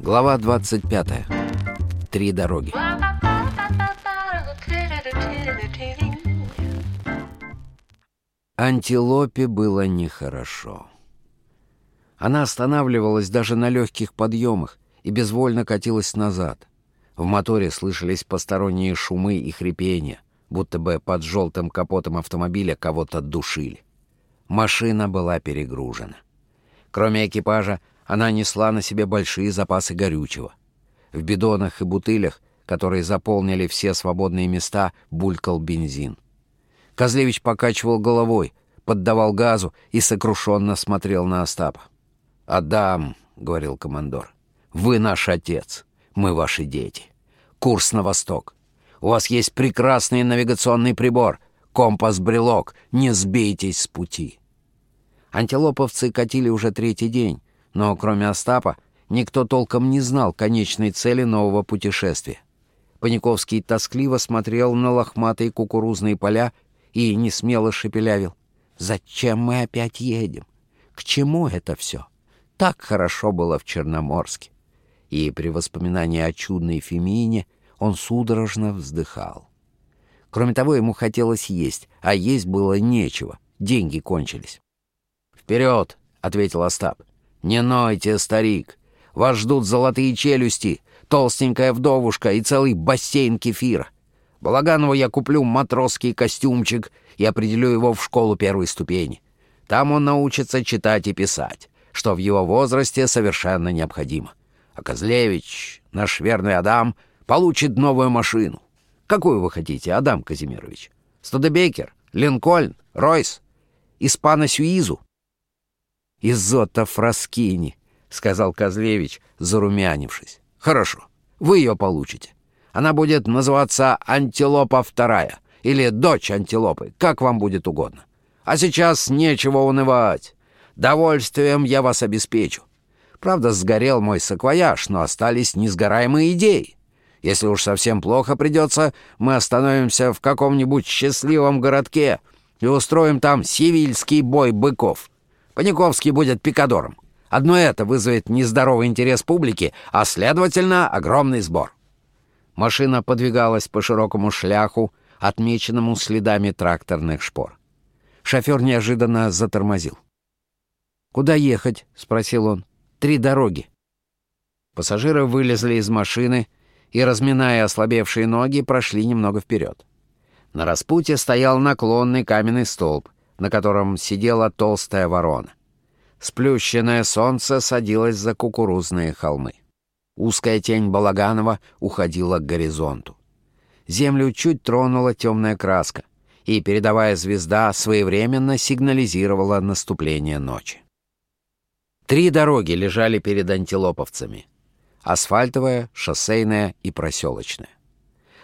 Глава 25. Три дороги. Антилопе было нехорошо. Она останавливалась даже на легких подъемах и безвольно катилась назад. В моторе слышались посторонние шумы и хрипения, будто бы под желтым капотом автомобиля кого-то душили. Машина была перегружена. Кроме экипажа, она несла на себе большие запасы горючего. В бидонах и бутылях, которые заполнили все свободные места, булькал бензин. Козлевич покачивал головой, поддавал газу и сокрушенно смотрел на Остапа. «Адам», — говорил командор, — «вы наш отец, мы ваши дети. Курс на восток. У вас есть прекрасный навигационный прибор, компас-брелок, не сбейтесь с пути». Антилоповцы катили уже третий день, но кроме Остапа никто толком не знал конечной цели нового путешествия. Паниковский тоскливо смотрел на лохматые кукурузные поля и несмело шепелявил. «Зачем мы опять едем? К чему это все?» Так хорошо было в Черноморске. И при воспоминании о чудной Фемине он судорожно вздыхал. Кроме того, ему хотелось есть, а есть было нечего, деньги кончились. «Вперед!» — ответил Остап. «Не нойте, старик! Вас ждут золотые челюсти, толстенькая вдовушка и целый бассейн кефира. Балаганову я куплю матросский костюмчик и определю его в школу первой ступени. Там он научится читать и писать что в его возрасте совершенно необходимо. А Козлевич, наш верный Адам, получит новую машину. Какую вы хотите, Адам Казимирович? Студебекер, Линкольн, Ройс, Испана Изотто Фраскини, сказал Козлевич, зарумянившись. Хорошо, вы ее получите. Она будет называться Антилопа вторая или Дочь Антилопы, как вам будет угодно. А сейчас нечего унывать. Довольствием я вас обеспечу. Правда, сгорел мой саквояж, но остались несгораемые идеи. Если уж совсем плохо придется, мы остановимся в каком-нибудь счастливом городке и устроим там сивильский бой быков. Паниковский будет пикадором. Одно это вызовет нездоровый интерес публики, а, следовательно, огромный сбор. Машина подвигалась по широкому шляху, отмеченному следами тракторных шпор. Шофер неожиданно затормозил. «Куда ехать?» — спросил он. «Три дороги». Пассажиры вылезли из машины и, разминая ослабевшие ноги, прошли немного вперед. На распутье стоял наклонный каменный столб, на котором сидела толстая ворона. Сплющенное солнце садилось за кукурузные холмы. Узкая тень Балаганова уходила к горизонту. Землю чуть тронула темная краска, и передовая звезда своевременно сигнализировала наступление ночи. Три дороги лежали перед антилоповцами. Асфальтовая, шоссейная и проселочная.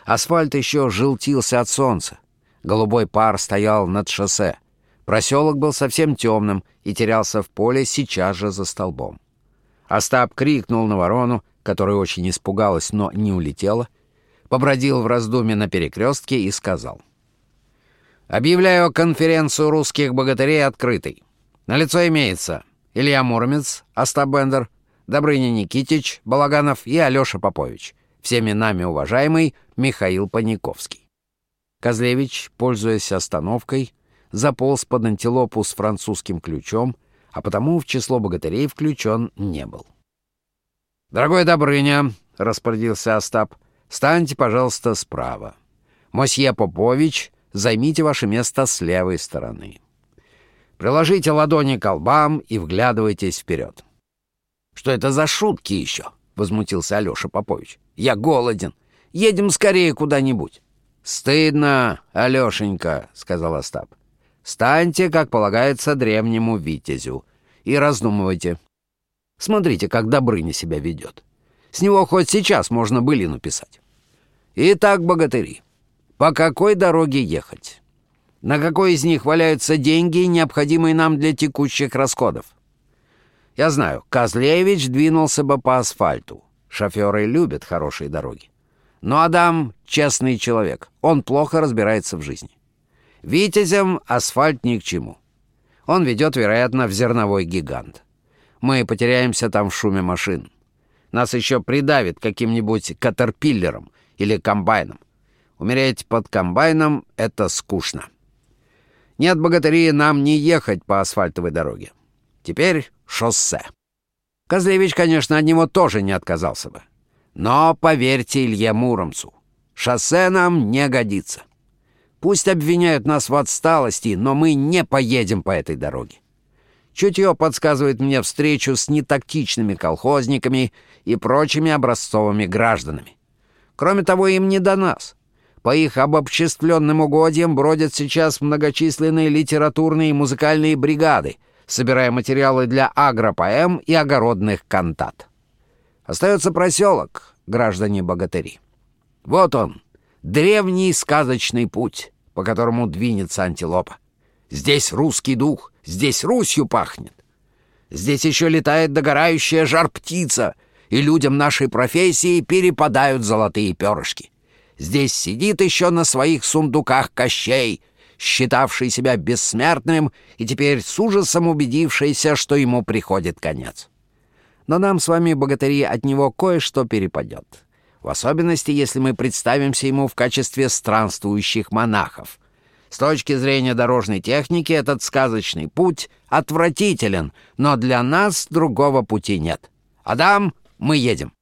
Асфальт еще желтился от солнца. Голубой пар стоял над шоссе. Проселок был совсем темным и терялся в поле сейчас же за столбом. Остап крикнул на ворону, которая очень испугалась, но не улетела, побродил в раздумье на перекрестке и сказал. «Объявляю конференцию русских богатырей открытой. На лицо имеется Илья Муромец, Остап Бендер, Добрыня Никитич, Балаганов и Алеша Попович. Всеми нами уважаемый Михаил Паниковский. Козлевич, пользуясь остановкой, заполз под антилопу с французским ключом, а потому в число богатырей включен не был. «Дорогой Добрыня», — распорядился Остап, — «станьте, пожалуйста, справа. Мосье Попович, займите ваше место с левой стороны». Приложите ладони к лбам и вглядывайтесь вперед. «Что это за шутки еще?» — возмутился Алеша Попович. «Я голоден. Едем скорее куда-нибудь». «Стыдно, Алешенька», — сказал Остап. «Станьте, как полагается, древнему витязю и раздумывайте. Смотрите, как Добрыня себя ведет. С него хоть сейчас можно былину писать. Итак, богатыри, по какой дороге ехать?» На какой из них валяются деньги, необходимые нам для текущих расходов? Я знаю, Козлевич двинулся бы по асфальту. Шоферы любят хорошие дороги. Но Адам — честный человек. Он плохо разбирается в жизни. Витязям асфальт ни к чему. Он ведет, вероятно, в зерновой гигант. Мы потеряемся там в шуме машин. Нас еще придавит каким-нибудь катерпиллером или комбайном. Умереть под комбайном — это скучно. Нет, богатыри, нам не ехать по асфальтовой дороге. Теперь шоссе. Козлевич, конечно, от него тоже не отказался бы. Но поверьте Илье Муромцу, шоссе нам не годится. Пусть обвиняют нас в отсталости, но мы не поедем по этой дороге. Чутье подсказывает мне встречу с нетактичными колхозниками и прочими образцовыми гражданами. Кроме того, им не до нас. По их обобществленным угодьям бродят сейчас многочисленные литературные и музыкальные бригады, собирая материалы для агропоэм и огородных кантат. Остается проселок, граждане-богатыри. Вот он, древний сказочный путь, по которому двинется антилопа. Здесь русский дух, здесь Русью пахнет. Здесь еще летает догорающая жар-птица, и людям нашей профессии перепадают золотые перышки. Здесь сидит еще на своих сундуках Кощей, считавший себя бессмертным и теперь с ужасом убедившийся, что ему приходит конец. Но нам с вами, богатыри, от него кое-что перепадет. В особенности, если мы представимся ему в качестве странствующих монахов — с точки зрения дорожной техники этот сказочный путь отвратителен, но для нас другого пути нет. Адам, мы едем.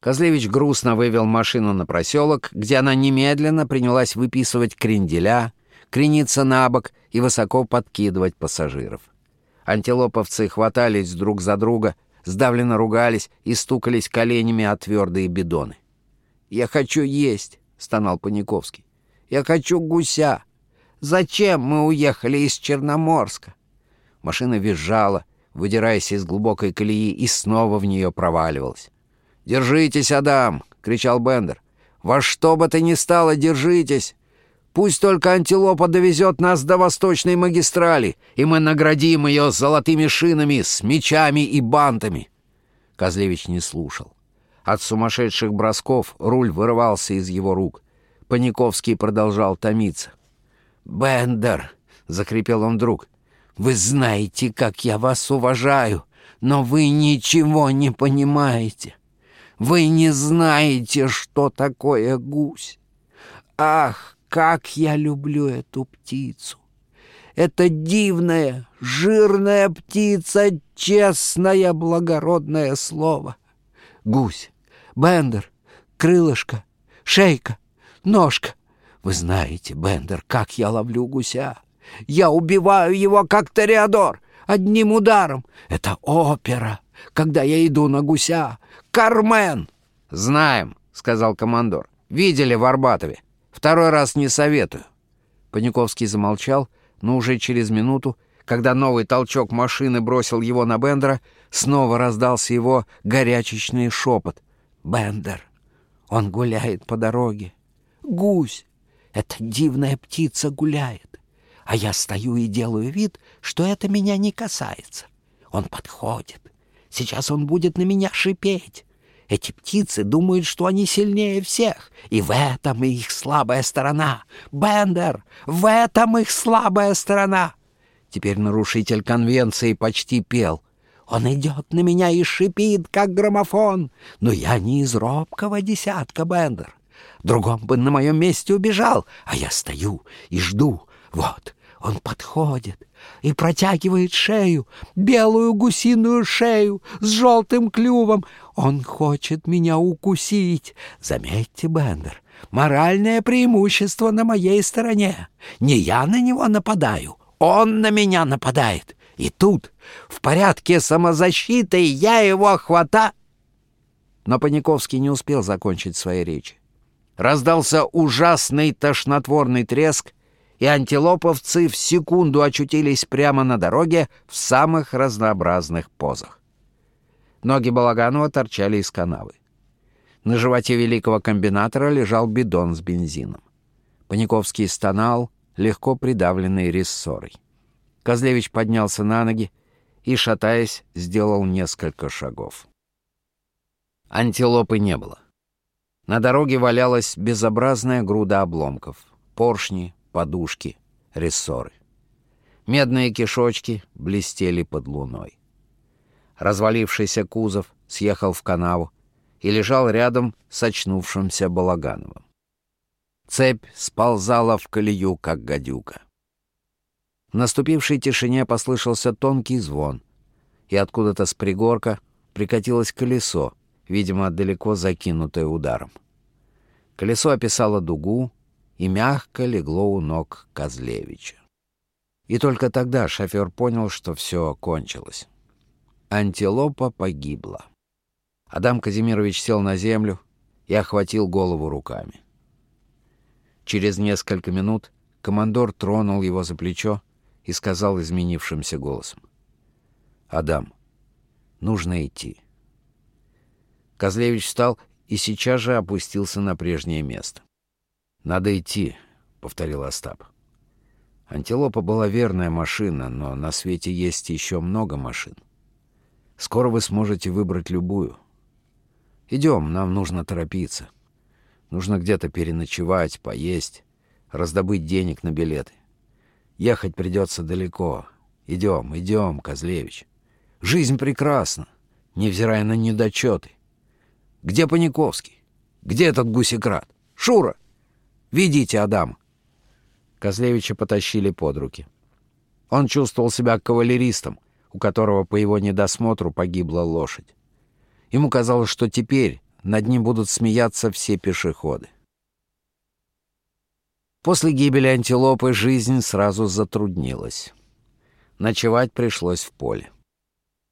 Козлевич грустно вывел машину на проселок, где она немедленно принялась выписывать кренделя, крениться на бок и высоко подкидывать пассажиров. Антилоповцы хватались друг за друга, сдавленно ругались и стукались коленями о твердые бидоны. «Я хочу есть», — стонал Паниковский. Я хочу гуся. Зачем мы уехали из Черноморска?» Машина визжала, выдираясь из глубокой колеи, и снова в нее проваливалась. «Держитесь, Адам!» — кричал Бендер. «Во что бы то ни стало, держитесь! Пусть только антилопа довезет нас до восточной магистрали, и мы наградим ее золотыми шинами, с мечами и бантами!» Козлевич не слушал. От сумасшедших бросков руль вырывался из его рук — Паниковский продолжал томиться. «Бендер!» — закрепел он вдруг. «Вы знаете, как я вас уважаю, но вы ничего не понимаете. Вы не знаете, что такое гусь. Ах, как я люблю эту птицу! Это дивная, жирная птица, честное, благородное слово. Гусь, Бендер, крылышко, шейка, ножка. Вы знаете, Бендер, как я ловлю гуся. Я убиваю его, как Тореадор, одним ударом. Это опера, когда я иду на гуся. Кармен!» «Знаем», — сказал командор. «Видели в Арбатове. Второй раз не советую». Паниковский замолчал, но уже через минуту, когда новый толчок машины бросил его на Бендера, снова раздался его горячечный шепот. «Бендер, он гуляет по дороге гусь. Эта дивная птица гуляет, а я стою и делаю вид, что это меня не касается. Он подходит. Сейчас он будет на меня шипеть. Эти птицы думают, что они сильнее всех, и в этом их слабая сторона. Бендер, в этом их слабая сторона. Теперь нарушитель конвенции почти пел. Он идет на меня и шипит, как граммофон. Но я не из робкого десятка, Бендер. Другом бы на моем месте убежал, а я стою и жду. Вот, он подходит и протягивает шею, белую гусиную шею с желтым клювом. Он хочет меня укусить. Заметьте, Бендер, моральное преимущество на моей стороне. Не я на него нападаю, он на меня нападает. И тут, в порядке самозащиты, я его хвата... Но Паниковский не успел закончить своей речи. Раздался ужасный тошнотворный треск, и антилоповцы в секунду очутились прямо на дороге в самых разнообразных позах. Ноги Балаганова торчали из канавы. На животе великого комбинатора лежал бидон с бензином. Паниковский стонал, легко придавленный рессорой. Козлевич поднялся на ноги и, шатаясь, сделал несколько шагов. Антилопы не было. На дороге валялась безобразная груда обломков. Поршни, подушки, рессоры. Медные кишочки блестели под луной. Развалившийся кузов съехал в канаву и лежал рядом с очнувшимся Балагановым. Цепь сползала в колею, как гадюка. В наступившей тишине послышался тонкий звон, и откуда-то с пригорка прикатилось колесо, видимо, далеко закинутое ударом. Колесо описало дугу и мягко легло у ног Козлевича. И только тогда шофер понял, что все кончилось. Антилопа погибла. Адам Казимирович сел на землю и охватил голову руками. Через несколько минут командор тронул его за плечо и сказал изменившимся голосом. «Адам, нужно идти». Козлевич встал и сейчас же опустился на прежнее место. «Надо идти», — повторил Остап. Антилопа была верная машина, но на свете есть еще много машин. Скоро вы сможете выбрать любую. Идем, нам нужно торопиться. Нужно где-то переночевать, поесть, раздобыть денег на билеты. Ехать придется далеко. Идем, идем, Козлевич. Жизнь прекрасна, невзирая на недочеты. Где Паниковский? Где этот гусекрат? Шура! Ведите Адама. Козлевича потащили под руки. Он чувствовал себя кавалеристом, у которого по его недосмотру погибла лошадь. Ему казалось, что теперь над ним будут смеяться все пешеходы. После гибели антилопы жизнь сразу затруднилась. Ночевать пришлось в поле.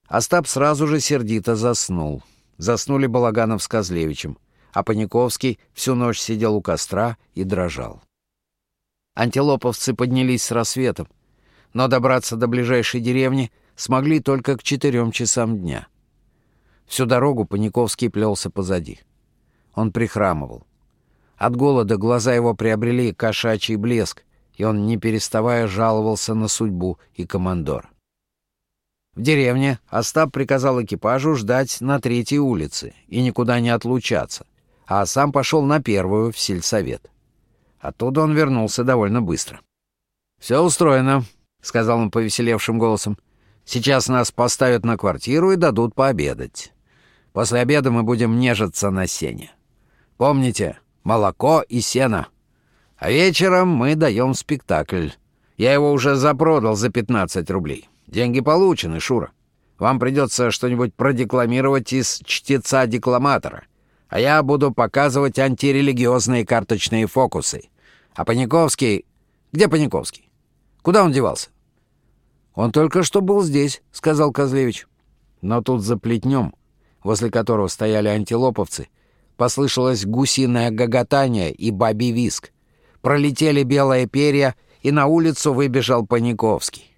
Остап сразу же сердито заснул. Заснули Балаганов с Козлевичем, а Паниковский всю ночь сидел у костра и дрожал. Антилоповцы поднялись с рассветом, но добраться до ближайшей деревни смогли только к четырем часам дня. Всю дорогу Паниковский плелся позади. Он прихрамывал. От голода глаза его приобрели кошачий блеск, и он, не переставая, жаловался на судьбу и командор. В деревне Остап приказал экипажу ждать на третьей улице и никуда не отлучаться, а сам пошел на первую в сельсовет. Оттуда он вернулся довольно быстро. «Все устроено», — сказал он повеселевшим голосом. «Сейчас нас поставят на квартиру и дадут пообедать. После обеда мы будем нежиться на сене. Помните, молоко и сено. А вечером мы даем спектакль. Я его уже запродал за 15 рублей. Деньги получены, Шура. Вам придется что-нибудь продекламировать из чтеца-декламатора а я буду показывать антирелигиозные карточные фокусы. А Паниковский... Где Паниковский? Куда он девался?» «Он только что был здесь», — сказал Козлевич. Но тут за плетнем, возле которого стояли антилоповцы, послышалось гусиное гоготание и бабий виск. Пролетели белые перья, и на улицу выбежал Паниковский.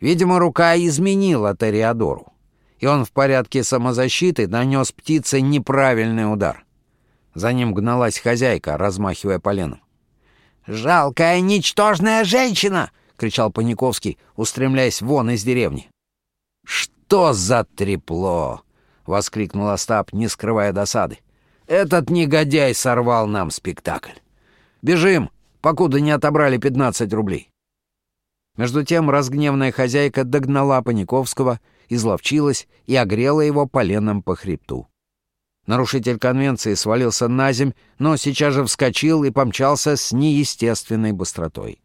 Видимо, рука изменила Ториадору и он в порядке самозащиты нанес птице неправильный удар. За ним гналась хозяйка, размахивая поленом. «Жалкая, ничтожная женщина!» — кричал Паниковский, устремляясь вон из деревни. «Что за трепло!» — воскликнул Остап, не скрывая досады. «Этот негодяй сорвал нам спектакль. Бежим, покуда не отобрали 15 рублей». Между тем разгневанная хозяйка догнала Паниковского — изловчилась и огрела его поленом по хребту. Нарушитель конвенции свалился на земь, но сейчас же вскочил и помчался с неестественной быстротой.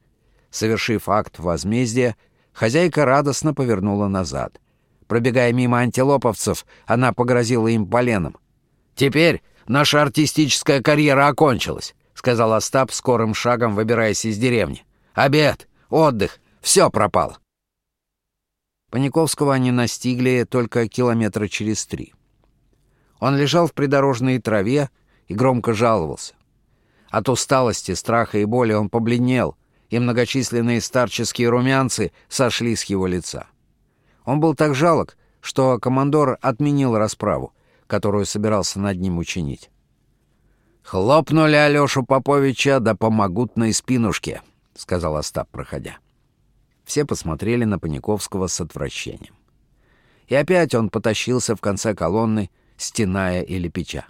Совершив акт возмездия, хозяйка радостно повернула назад. Пробегая мимо антилоповцев, она погрозила им поленом. «Теперь наша артистическая карьера окончилась», — сказал Остап скорым шагом, выбираясь из деревни. «Обед, отдых, все пропало». Паниковского они настигли только километра через три. Он лежал в придорожной траве и громко жаловался. От усталости, страха и боли он побледнел, и многочисленные старческие румянцы сошли с его лица. Он был так жалок, что командор отменил расправу, которую собирался над ним учинить. «Хлопнули Алёшу Поповича, да помогут на спинушке», — сказал Остап, проходя. Все посмотрели на Паниковского с отвращением. И опять он потащился в конце колонны, стеная и лепеча.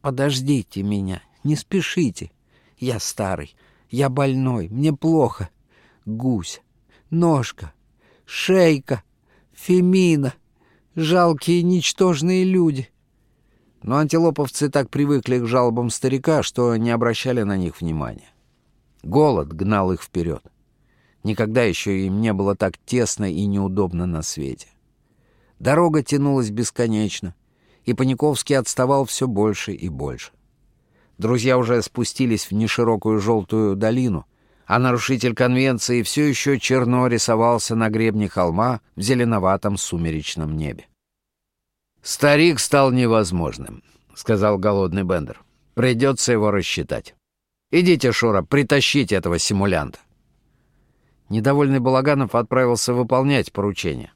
«Подождите меня, не спешите. Я старый, я больной, мне плохо. Гусь, Ножка, Шейка, Фемина, жалкие ничтожные люди. Но антилоповцы так привыкли к жалобам старика, что не обращали на них внимания. Голод гнал их вперед. Никогда еще им не было так тесно и неудобно на свете. Дорога тянулась бесконечно, и Паниковский отставал все больше и больше. Друзья уже спустились в неширокую желтую долину, а нарушитель конвенции все еще черно рисовался на гребне холма в зеленоватом сумеречном небе. «Старик стал невозможным», — сказал голодный Бендер. «Придется его рассчитать. Идите, Шура, притащите этого симулянта». Недовольный Балаганов отправился выполнять поручение.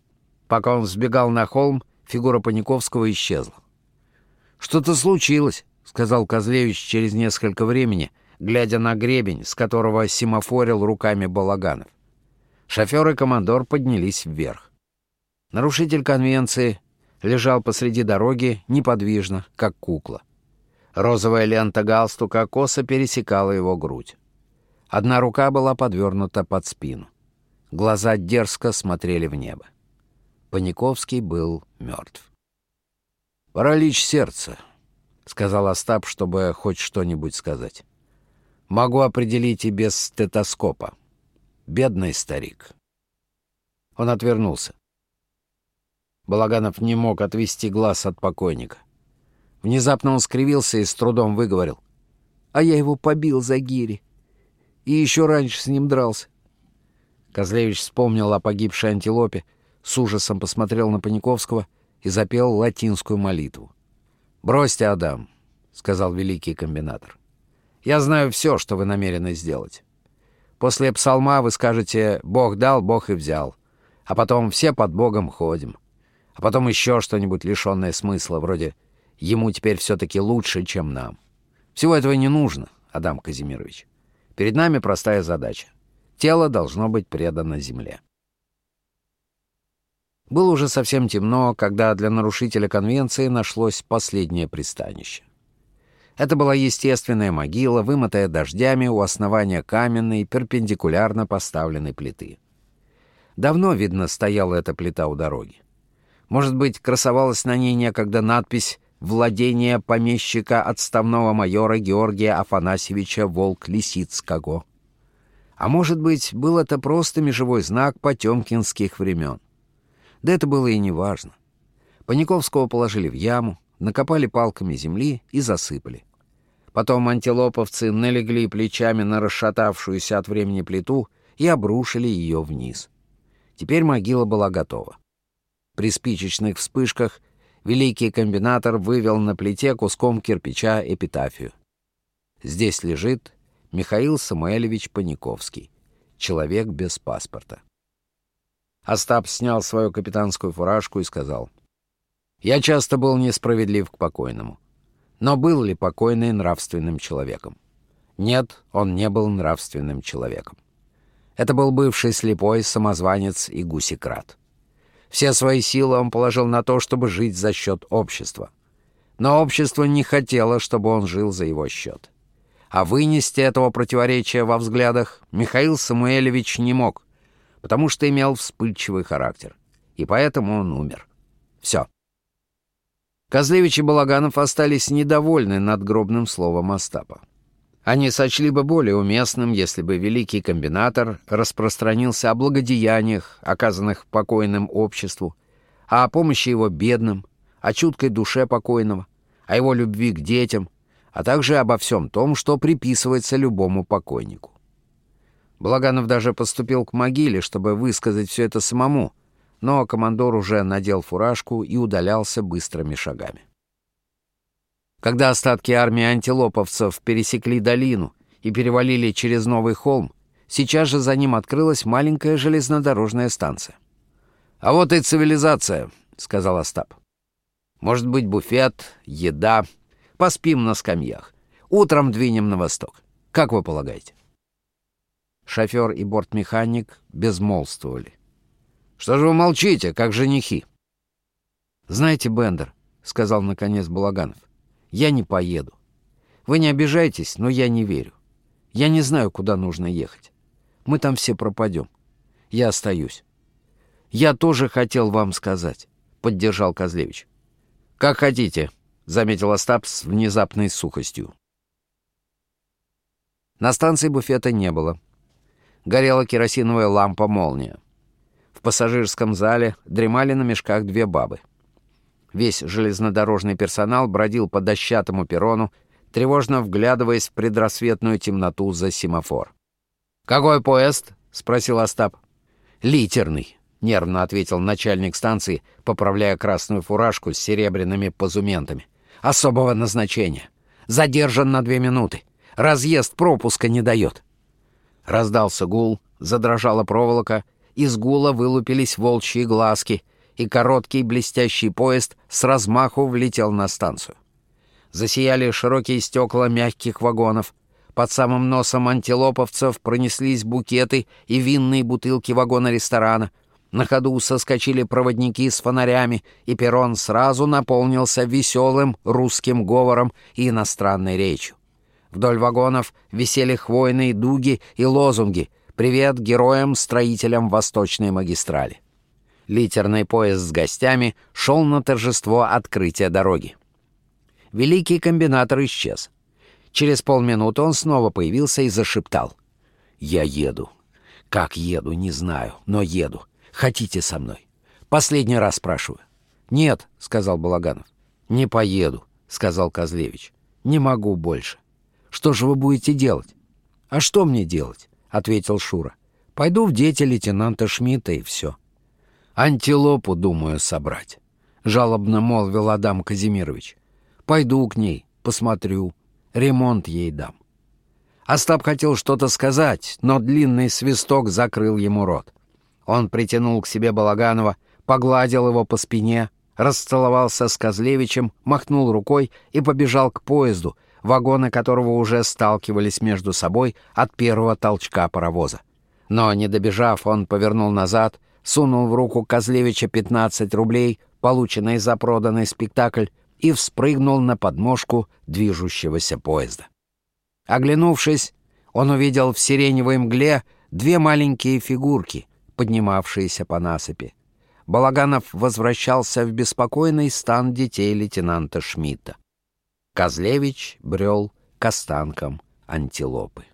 Пока он взбегал на холм, фигура Паниковского исчезла. «Что-то случилось», — сказал Козлевич через несколько времени, глядя на гребень, с которого семафорил руками Балаганов. Шофер и командор поднялись вверх. Нарушитель конвенции лежал посреди дороги неподвижно, как кукла. Розовая лента галстука косо пересекала его грудь. Одна рука была подвернута под спину. Глаза дерзко смотрели в небо. Паниковский был мертв. «Паралич сердца», — сказал Остап, чтобы хоть что-нибудь сказать. «Могу определить и без стетоскопа. Бедный старик». Он отвернулся. Балаганов не мог отвести глаз от покойника. Внезапно он скривился и с трудом выговорил. «А я его побил за гири и еще раньше с ним дрался. Козлевич вспомнил о погибшей антилопе, с ужасом посмотрел на Паниковского и запел латинскую молитву. «Бросьте, Адам», — сказал великий комбинатор. «Я знаю все, что вы намерены сделать. После псалма вы скажете «Бог дал, Бог и взял», а потом все под Богом ходим, а потом еще что-нибудь лишенное смысла, вроде «Ему теперь все-таки лучше, чем нам». Всего этого не нужно, Адам Казимирович. Перед нами простая задача. Тело должно быть предано земле. Было уже совсем темно, когда для нарушителя конвенции нашлось последнее пристанище. Это была естественная могила, вымытая дождями у основания каменной, перпендикулярно поставленной плиты. Давно, видно, стояла эта плита у дороги. Может быть, красовалась на ней некогда надпись владение помещика отставного майора Георгия Афанасьевича Волк-Лисицкого. А может быть, был это просто межевой знак потемкинских времен. Да это было и не важно. Паниковского положили в яму, накопали палками земли и засыпали. Потом антилоповцы налегли плечами на расшатавшуюся от времени плиту и обрушили ее вниз. Теперь могила была готова. При спичечных вспышках — великий комбинатор вывел на плите куском кирпича эпитафию. Здесь лежит Михаил Самуэльевич Паниковский, человек без паспорта. Остап снял свою капитанскую фуражку и сказал, «Я часто был несправедлив к покойному. Но был ли покойный нравственным человеком? Нет, он не был нравственным человеком. Это был бывший слепой самозванец и гусекрат. Все свои силы он положил на то, чтобы жить за счет общества. Но общество не хотело, чтобы он жил за его счет. А вынести этого противоречия во взглядах Михаил Самуэлевич не мог, потому что имел вспыльчивый характер. И поэтому он умер. Все. Козлевич и Балаганов остались недовольны надгробным словом Остапа. Они сочли бы более уместным, если бы великий комбинатор распространился о благодеяниях, оказанных покойным обществу, а о помощи его бедным, о чуткой душе покойного, о его любви к детям, а также обо всем том, что приписывается любому покойнику. Благанов даже поступил к могиле, чтобы высказать все это самому, но командор уже надел фуражку и удалялся быстрыми шагами. Когда остатки армии антилоповцев пересекли долину и перевалили через новый холм, сейчас же за ним открылась маленькая железнодорожная станция. «А вот и цивилизация», — сказал Остап. «Может быть, буфет, еда. Поспим на скамьях. Утром двинем на восток. Как вы полагаете?» Шофер и бортмеханик безмолвствовали. «Что же вы молчите, как женихи?» «Знаете, Бендер», — сказал наконец Балаганов, — я не поеду. Вы не обижайтесь, но я не верю. Я не знаю, куда нужно ехать. Мы там все пропадем. Я остаюсь. Я тоже хотел вам сказать, поддержал Козлевич. Как хотите, заметил Остап с внезапной сухостью. На станции буфета не было. Горела керосиновая лампа «Молния». В пассажирском зале дремали на мешках две бабы. Весь железнодорожный персонал бродил по дощатому перрону, тревожно вглядываясь в предрассветную темноту за семафор. «Какой поезд?» — спросил Остап. «Литерный», — нервно ответил начальник станции, поправляя красную фуражку с серебряными позументами. «Особого назначения. Задержан на две минуты. Разъезд пропуска не дает». Раздался гул, задрожала проволока, из гула вылупились волчьи глазки — и короткий блестящий поезд с размаху влетел на станцию. Засияли широкие стекла мягких вагонов. Под самым носом антилоповцев пронеслись букеты и винные бутылки вагона-ресторана. На ходу соскочили проводники с фонарями, и перрон сразу наполнился веселым русским говором и иностранной речью. Вдоль вагонов висели хвойные дуги и лозунги «Привет героям-строителям Восточной магистрали». Литерный поезд с гостями шел на торжество открытия дороги. Великий комбинатор исчез. Через полминуты он снова появился и зашептал. «Я еду. Как еду, не знаю, но еду. Хотите со мной? Последний раз спрашиваю». «Нет», — сказал Балаганов. «Не поеду», — сказал Козлевич. «Не могу больше». «Что же вы будете делать?» «А что мне делать?» — ответил Шура. «Пойду в дети лейтенанта Шмидта и все». «Антилопу, думаю, собрать», — жалобно молвил Адам Казимирович. «Пойду к ней, посмотрю, ремонт ей дам». Остап хотел что-то сказать, но длинный свисток закрыл ему рот. Он притянул к себе Балаганова, погладил его по спине, расцеловался с Козлевичем, махнул рукой и побежал к поезду, вагоны которого уже сталкивались между собой от первого толчка паровоза. Но, не добежав, он повернул назад — сунул в руку Козлевича 15 рублей, полученные за проданный спектакль, и вспрыгнул на подножку движущегося поезда. Оглянувшись, он увидел в сиреневой мгле две маленькие фигурки, поднимавшиеся по насыпи. Балаганов возвращался в беспокойный стан детей лейтенанта Шмидта. Козлевич брел к останкам антилопы.